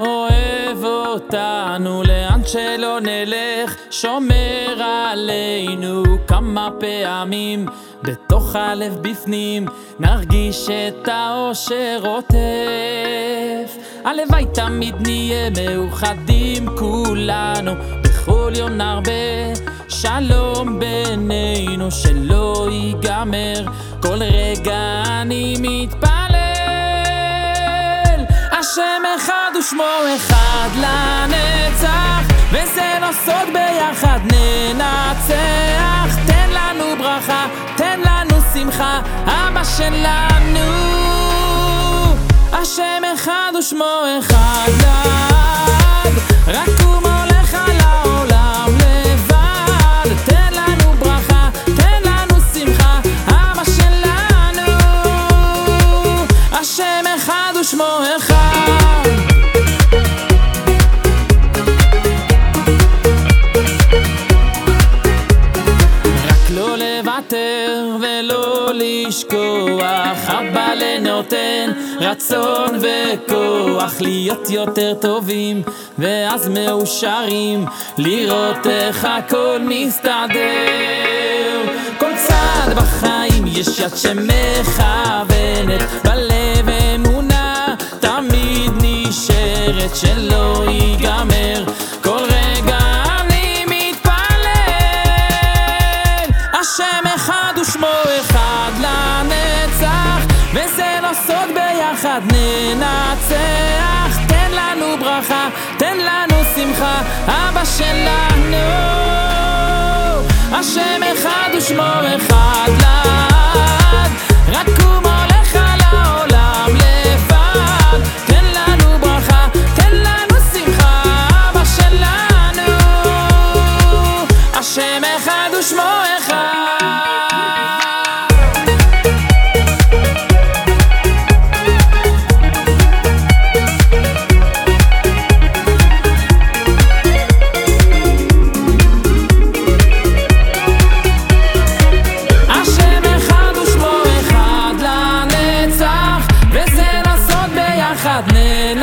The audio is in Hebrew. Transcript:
אוהב אותנו, לאן שלא נלך, שומר עלינו כמה פעמים, בתוך הלב בפנים, נרגיש את האושר עוטף. הלוואי תמיד נהיה מאוחדים כולנו, בכל יום נרבה. שלום בינינו, שלא ייגמר, כל רגע אני מתפלל ושמו אחד לנצח וזה לא סוד ביחד ננצח. תן לנו ברכה, תן לנו שמחה, אבא שלנו. השם אחד ושמו אחד רק הוא מולך על העולם לבד. תן לנו ברכה, תן לנו שמחה, אבא שלנו. השם אחד ושמו אחד לשכוח אבא לנותן רצון וכוח להיות יותר טובים ואז מאושרים לראות איך הכל מסתדר. כל צעד בחיים יש יד שמכוונת בלב אמונה תמיד נשארת שלא ייגמר ביחד ננצח. תן לנו ברכה, תן לנו שמחה. אבא שלנו żadny